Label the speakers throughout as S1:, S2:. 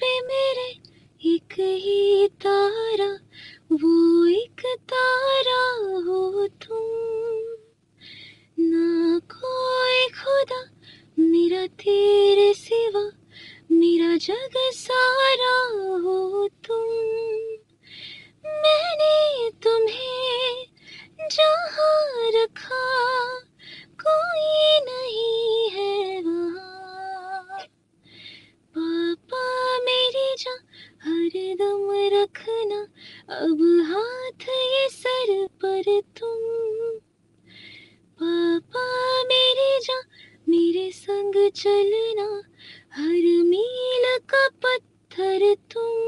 S1: पे मेरे एक ही तारा, वो एक तारा हो तुम। ना कोई खुदा मेरा तेरे सिवा, मेरा जग सारा हो तुम। जान हर दम रखना। अब हाथ ये सर पर तुम। पापा मेरे जा, मेरे संग चलना। हर मील का पत्थर तुम।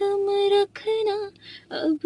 S1: दम रखना अब